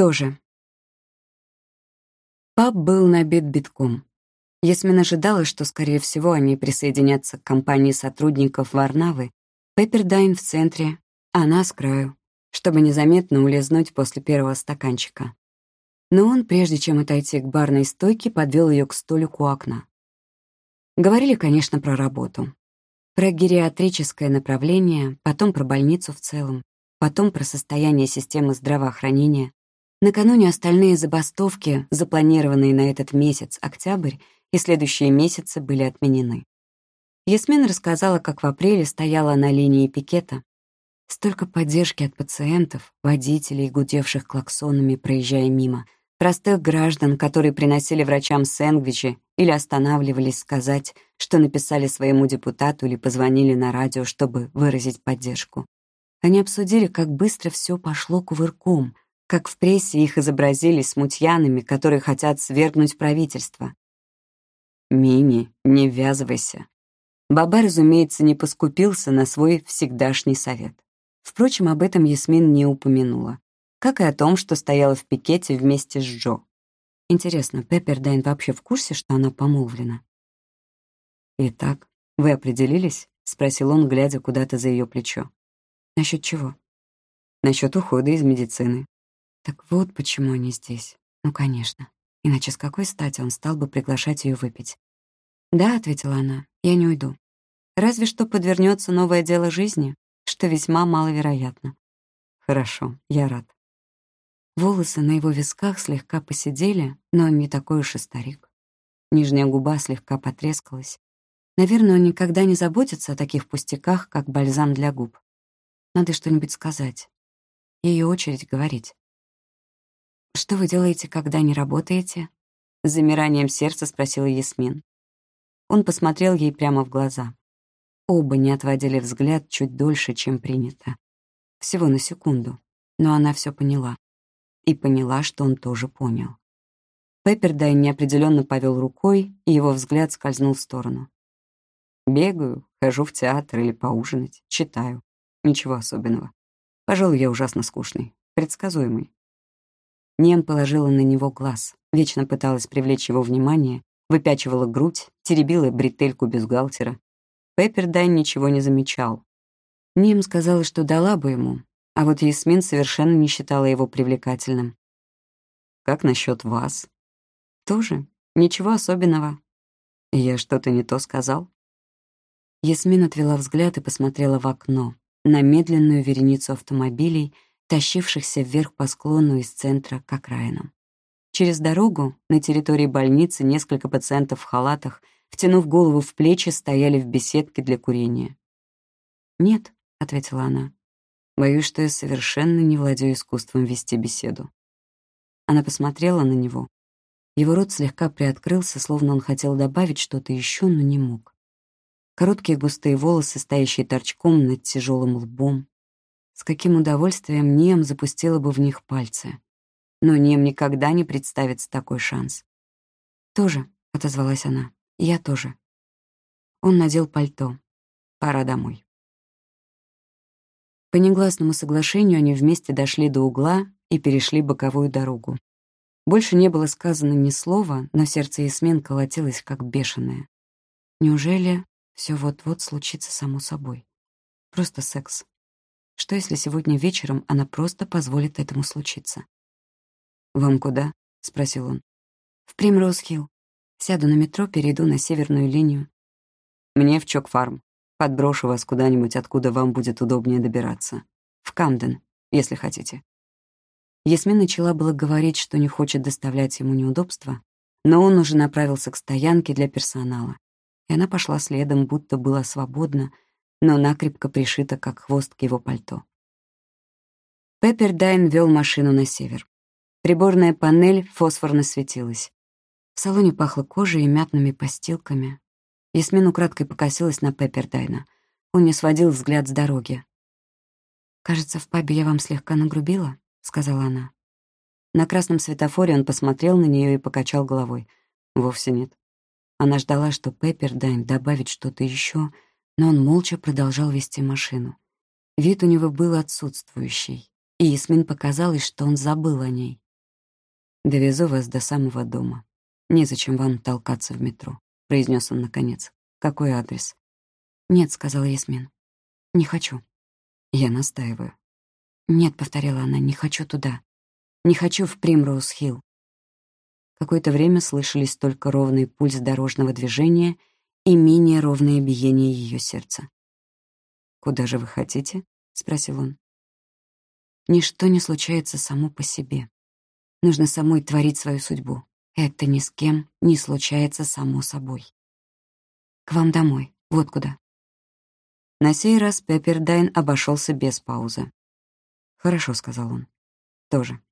Тоже. Паб был набит битком. Ясмин ожидала, что, скорее всего, они присоединятся к компании сотрудников Варнавы, Пеппердайн в центре, а она с краю, чтобы незаметно улизнуть после первого стаканчика. Но он, прежде чем отойти к барной стойке, подвел ее к столику у окна. Говорили, конечно, про работу. Про гериатрическое направление, потом про больницу в целом, потом про состояние системы здравоохранения. Накануне остальные забастовки, запланированные на этот месяц, октябрь, и следующие месяцы были отменены. Ясмин рассказала, как в апреле стояла на линии пикета. Столько поддержки от пациентов, водителей, гудевших клаксонами, проезжая мимо, простых граждан, которые приносили врачам сэндвичи или останавливались сказать, что написали своему депутату или позвонили на радио, чтобы выразить поддержку. Они обсудили, как быстро все пошло кувырком, как в прессе их изобразили смутьянами, которые хотят свергнуть правительство. «Мини, не ввязывайся». Баба, разумеется, не поскупился на свой всегдашний совет. Впрочем, об этом Ясмин не упомянула, как и о том, что стояла в пикете вместе с Джо. Интересно, Пеппердайн вообще в курсе, что она помолвлена? «Итак, вы определились?» — спросил он, глядя куда-то за ее плечо. «Насчет чего?» «Насчет ухода из медицины». «Так вот почему они здесь. Ну, конечно. Иначе с какой стати он стал бы приглашать ее выпить? «Да», — ответила она, — «я не уйду. Разве что подвернется новое дело жизни, что весьма маловероятно». «Хорошо, я рад». Волосы на его висках слегка посидели, но он не такой уж и старик. Нижняя губа слегка потрескалась. Наверное, он никогда не заботится о таких пустяках, как бальзам для губ. Надо что-нибудь сказать. Ее очередь говорить. «Что вы делаете, когда не работаете?» С замиранием сердца спросила Ясмин. Он посмотрел ей прямо в глаза. Оба не отводили взгляд чуть дольше, чем принято. Всего на секунду. Но она все поняла. И поняла, что он тоже понял. Пеппердайн неопределенно повел рукой, и его взгляд скользнул в сторону. «Бегаю, хожу в театр или поужинать, читаю. Ничего особенного. Пожалуй, я ужасно скучный, предсказуемый. Нем положила на него глаз, вечно пыталась привлечь его внимание, выпячивала грудь, теребила бретельку бюстгальтера. Пеппердайн ничего не замечал. Нем сказала, что дала бы ему, а вот Ясмин совершенно не считала его привлекательным. «Как насчет вас?» «Тоже. Ничего особенного». «Я что-то не то сказал?» Ясмин отвела взгляд и посмотрела в окно, на медленную вереницу автомобилей — тащившихся вверх по склону из центра к окраинам. Через дорогу, на территории больницы, несколько пациентов в халатах, втянув голову в плечи, стояли в беседке для курения. «Нет», — ответила она, — «боюсь, что я совершенно не владею искусством вести беседу». Она посмотрела на него. Его рот слегка приоткрылся, словно он хотел добавить что-то еще, но не мог. Короткие густые волосы, стоящие торчком над тяжелым лбом, с каким удовольствием Нем запустила бы в них пальцы. Но Нем никогда не представится такой шанс. «Тоже», — отозвалась она, — «я тоже». Он надел пальто. Пора домой. По негласному соглашению они вместе дошли до угла и перешли боковую дорогу. Больше не было сказано ни слова, но сердце Ясмин колотилось, как бешеное. Неужели все вот-вот случится само собой? Просто секс. Что, если сегодня вечером она просто позволит этому случиться? «Вам куда?» — спросил он. «В Примроуз-Хилл. Сяду на метро, перейду на северную линию». «Мне в Чок-фарм. Подброшу вас куда-нибудь, откуда вам будет удобнее добираться. В Камден, если хотите». Ясмин начала было говорить, что не хочет доставлять ему неудобства, но он уже направился к стоянке для персонала, и она пошла следом, будто была свободна, но накрепко пришита, как хвост к его пальто. Пеппердайн вел машину на север. Приборная панель фосфорно светилась. В салоне пахло кожей и мятными постилками. Ясмин украдкой покосилась на Пеппердайна. Он не сводил взгляд с дороги. «Кажется, в пабе я вам слегка нагрубила», — сказала она. На красном светофоре он посмотрел на нее и покачал головой. Вовсе нет. Она ждала, что Пеппердайн добавит что-то еще, но он молча продолжал вести машину. Вид у него был отсутствующий, и Ясмин показалось, что он забыл о ней. Довезу вас до самого дома. Незачем вам толкаться в метро», — произнес он наконец. «Какой адрес?» «Нет», — сказала Ясмин. «Не хочу». «Я настаиваю». «Нет», — повторила она, — «не хочу туда. Не хочу в Примроуз-Хилл». Какое-то время слышались только ровный пульс дорожного движения и менее ровное биение ее сердца. «Куда же вы хотите?» — спросил он. «Ничто не случается само по себе. Нужно самой творить свою судьбу. Это ни с кем не случается само собой. К вам домой, вот куда». На сей раз Пеппердайн обошелся без паузы. «Хорошо», — сказал он. «Тоже».